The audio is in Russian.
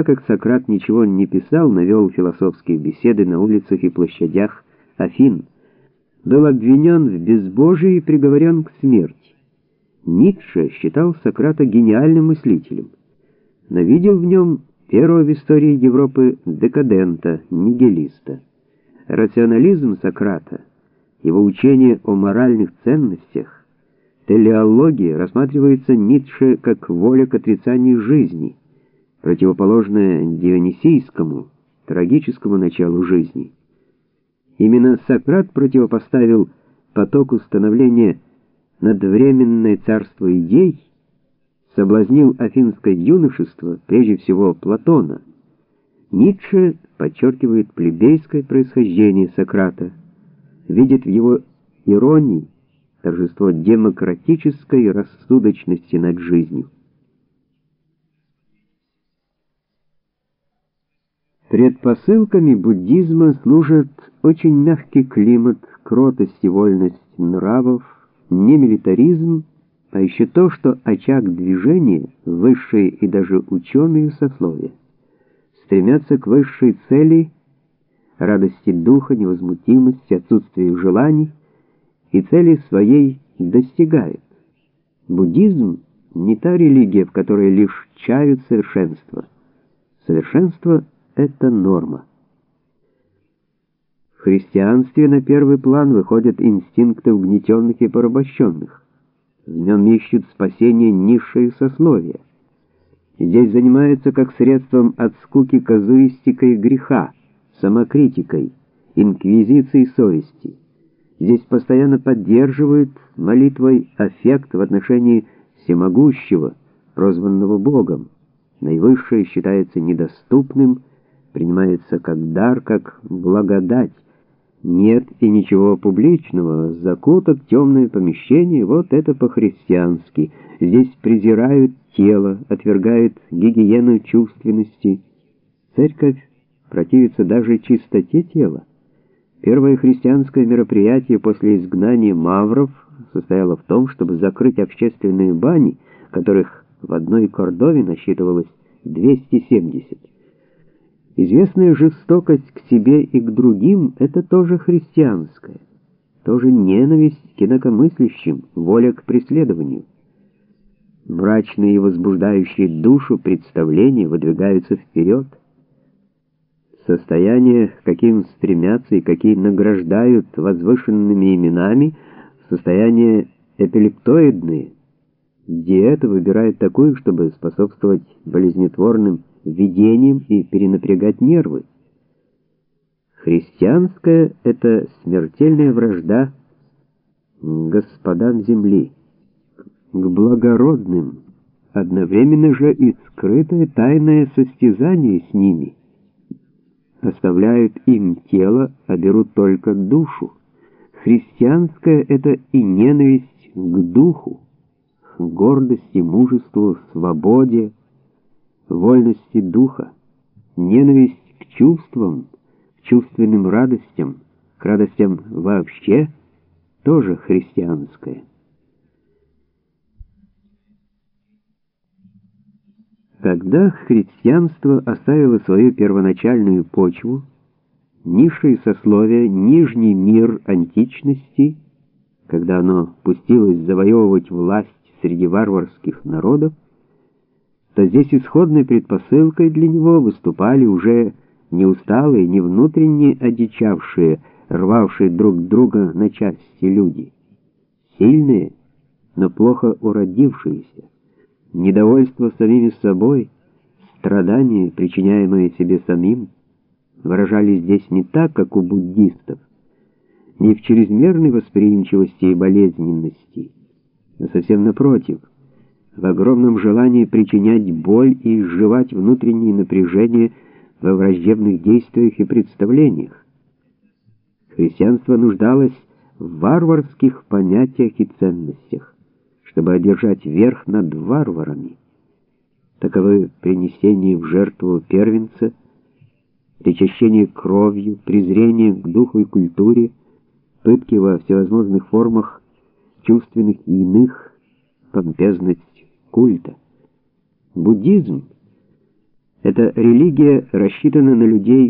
Так как Сократ ничего не писал, навел философские беседы на улицах и площадях Афин, был обвинен в безбожии и приговорен к смерти. Ницше считал Сократа гениальным мыслителем, но видел в нем первого в истории Европы декадента, нигилиста. Рационализм Сократа, его учение о моральных ценностях, телеология рассматривается Ницше как воля к отрицанию жизни, противоположная дионисийскому, трагическому началу жизни. Именно Сократ противопоставил потоку становления надвременное царство идей, соблазнил афинское юношество, прежде всего Платона. Ницше подчеркивает плебейское происхождение Сократа, видит в его иронии торжество демократической рассудочности над жизнью. Предпосылками буддизма служат очень мягкий климат, кротость и вольность нравов, не милитаризм, а еще то, что очаг движения, высшие и даже ученые сословия, стремятся к высшей цели, радости духа, невозмутимости, отсутствию желаний, и цели своей достигают. Буддизм не та религия, в которой лишь чают совершенство. Совершенство — это норма. В христианстве на первый план выходят инстинкты угнетенных и порабощенных. В нем ищут спасение низшие сословия. Здесь занимаются как средством от скуки казуистикой греха, самокритикой, инквизицией совести. Здесь постоянно поддерживают молитвой аффект в отношении всемогущего, прозванного Богом. Наивысшее считается недоступным, принимается как дар, как благодать. Нет и ничего публичного, закуток, темное помещение, вот это по-христиански. Здесь презирают тело, отвергают гигиену чувственности. Церковь противится даже чистоте тела. Первое христианское мероприятие после изгнания мавров состояло в том, чтобы закрыть общественные бани, которых в одной Кордове насчитывалось 270. Известная жестокость к себе и к другим — это тоже христианская, тоже ненависть к инакомыслящим, воля к преследованию. Мрачные и возбуждающие душу представления выдвигаются вперед. Состояние, каким стремятся и какие награждают возвышенными именами, состояние эпилептоидные. Диета выбирает такую, чтобы способствовать болезнетворным видением и перенапрягать нервы. Христианская — это смертельная вражда господам земли, к благородным, одновременно же и скрытое тайное состязание с ними. Оставляют им тело, а берут только душу. Христианская — это и ненависть к духу, гордости, мужеству, свободе, вольности духа, ненависть к чувствам, к чувственным радостям, к радостям вообще, тоже христианское. Когда христианство оставило свою первоначальную почву, низшие сословия, нижний мир античности, когда оно пустилось завоевывать власть среди варварских народов, то здесь исходной предпосылкой для него выступали уже не усталые, не внутренне одичавшие, рвавшие друг друга на части люди. Сильные, но плохо уродившиеся. Недовольство самими собой, страдания, причиняемые себе самим, выражались здесь не так, как у буддистов, не в чрезмерной восприимчивости и болезненности, совсем напротив — в огромном желании причинять боль и изживать внутреннее напряжение во враждебных действиях и представлениях. Христианство нуждалось в варварских понятиях и ценностях, чтобы одержать верх над варварами. Таковы принесение в жертву первенца, причащение кровью, презрение к духу и культуре, пытки во всевозможных формах чувственных и иных, помпезность культа. Буддизм Эта религия рассчитана на людей